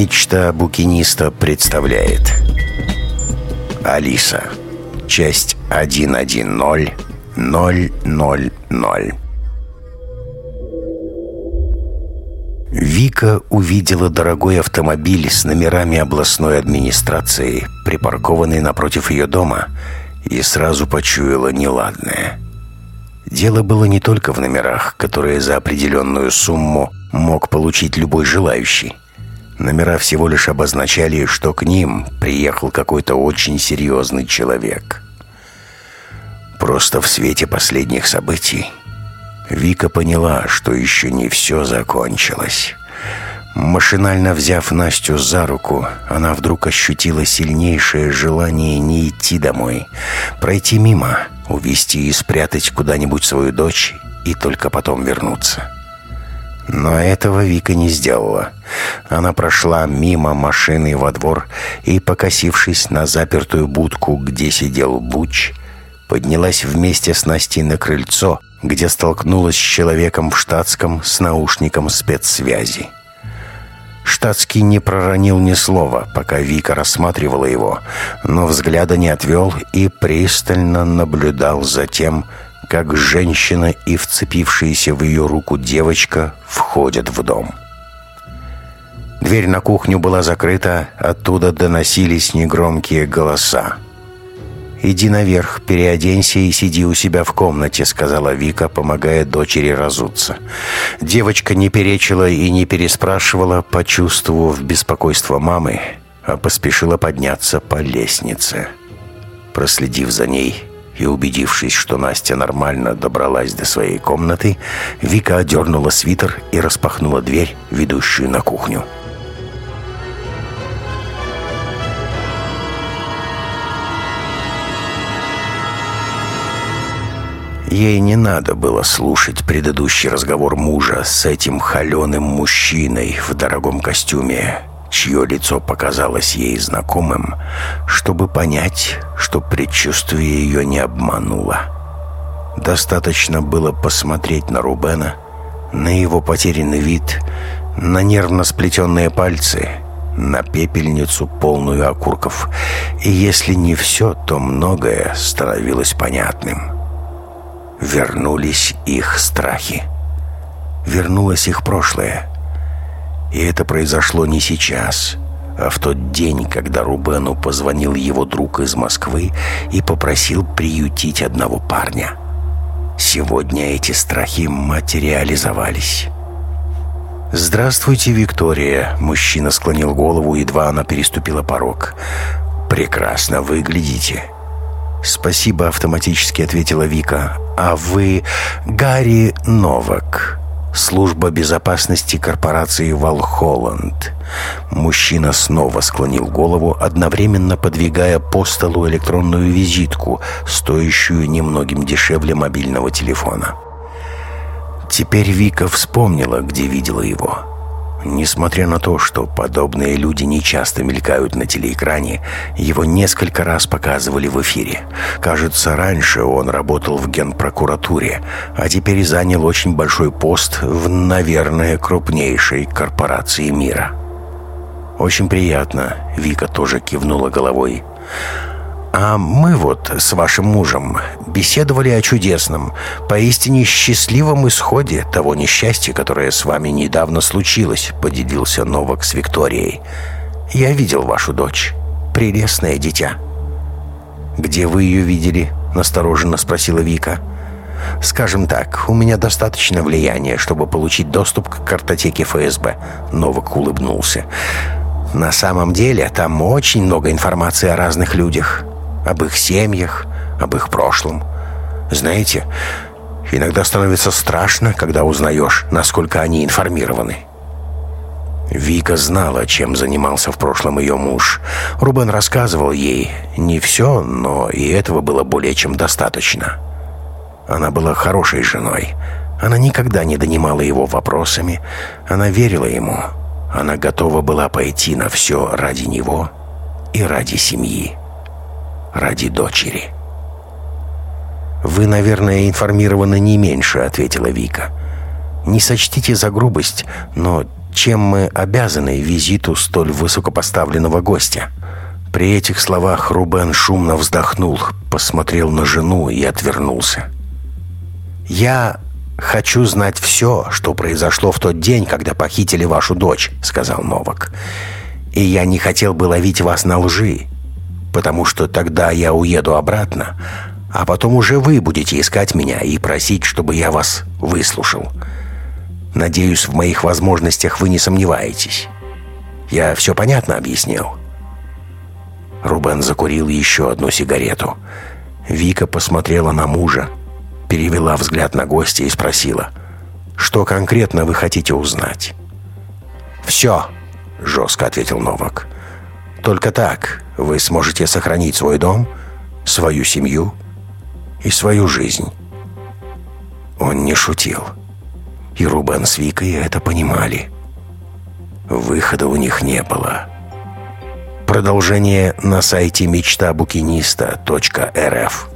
Мечта букиниста представляет Алиса Часть 110 000 Вика увидела дорогой автомобиль с номерами областной администрации, припаркованный напротив ее дома, и сразу почуяла неладное. Дело было не только в номерах, которые за определенную сумму мог получить любой желающий. Номера всего лишь обозначали, что к ним приехал какой-то очень серьезный человек. Просто в свете последних событий Вика поняла, что еще не все закончилось. Машинально взяв Настю за руку, она вдруг ощутила сильнейшее желание не идти домой, пройти мимо, увести и спрятать куда-нибудь свою дочь и только потом вернуться. Но этого Вика не сделала. Она прошла мимо машины во двор и, покосившись на запертую будку, где сидел Буч, поднялась вместе с Настей на крыльцо, где столкнулась с человеком в штатском с наушником спецсвязи. Штатский не проронил ни слова, пока Вика рассматривала его, но взгляда не отвел и пристально наблюдал за тем, как женщина и вцепившаяся в ее руку девочка входят в дом. Дверь на кухню была закрыта, оттуда доносились негромкие голоса. «Иди наверх, переоденься и сиди у себя в комнате», — сказала Вика, помогая дочери разуться. Девочка не перечила и не переспрашивала, почувствовав беспокойство мамы, а поспешила подняться по лестнице. Проследив за ней и убедившись, что Настя нормально добралась до своей комнаты, Вика одернула свитер и распахнула дверь, ведущую на кухню. Ей не надо было слушать предыдущий разговор мужа с этим холеным мужчиной в дорогом костюме, чье лицо показалось ей знакомым, чтобы понять, что предчувствие ее не обмануло. Достаточно было посмотреть на Рубена, на его потерянный вид, на нервно сплетенные пальцы, на пепельницу, полную окурков, и если не все, то многое становилось понятным вернулись их страхи. Вернулось их прошлое. И это произошло не сейчас, а в тот день, когда Рубену позвонил его друг из Москвы и попросил приютить одного парня. Сегодня эти страхи материализовались. «Здравствуйте, Виктория!» Мужчина склонил голову, едва она переступила порог. «Прекрасно выглядите!» «Спасибо», — автоматически ответила Вика. «А вы Гарри Новак, служба безопасности корпорации «Валхолланд». Мужчина снова склонил голову, одновременно подвигая по столу электронную визитку, стоящую немногим дешевле мобильного телефона. Теперь Вика вспомнила, где видела его. Несмотря на то, что подобные люди не часто мелькают на телеэкране, его несколько раз показывали в эфире. Кажется, раньше он работал в генпрокуратуре, а теперь занял очень большой пост в, наверное, крупнейшей корпорации мира. «Очень приятно», — Вика тоже кивнула головой. А мы вот с вашим мужем беседовали о чудесном, поистине счастливом исходе того несчастья, которое с вами недавно случилось», — поделился Новак с Викторией. «Я видел вашу дочь. Прелестное дитя». «Где вы ее видели?» — настороженно спросила Вика. «Скажем так, у меня достаточно влияния, чтобы получить доступ к картотеке ФСБ», — Новак улыбнулся. «На самом деле там очень много информации о разных людях об их семьях, об их прошлом. Знаете, иногда становится страшно, когда узнаешь, насколько они информированы. Вика знала, чем занимался в прошлом ее муж. Рубен рассказывал ей не все, но и этого было более чем достаточно. Она была хорошей женой. Она никогда не донимала его вопросами. Она верила ему. Она готова была пойти на все ради него и ради семьи ради дочери. «Вы, наверное, информированы не меньше», — ответила Вика. «Не сочтите за грубость, но чем мы обязаны визиту столь высокопоставленного гостя?» При этих словах Рубен шумно вздохнул, посмотрел на жену и отвернулся. «Я хочу знать все, что произошло в тот день, когда похитили вашу дочь», — сказал Новак. «И я не хотел бы ловить вас на лжи, потому что тогда я уеду обратно, а потом уже вы будете искать меня и просить, чтобы я вас выслушал. Надеюсь, в моих возможностях вы не сомневаетесь. Я все понятно объяснил?» Рубен закурил еще одну сигарету. Вика посмотрела на мужа, перевела взгляд на гостя и спросила, «Что конкретно вы хотите узнать?» «Все», — жестко ответил Новак. «Только так вы сможете сохранить свой дом, свою семью и свою жизнь». Он не шутил. И Рубен с Викой это понимали. Выхода у них не было. Продолжение на сайте мечтабукиниста.рф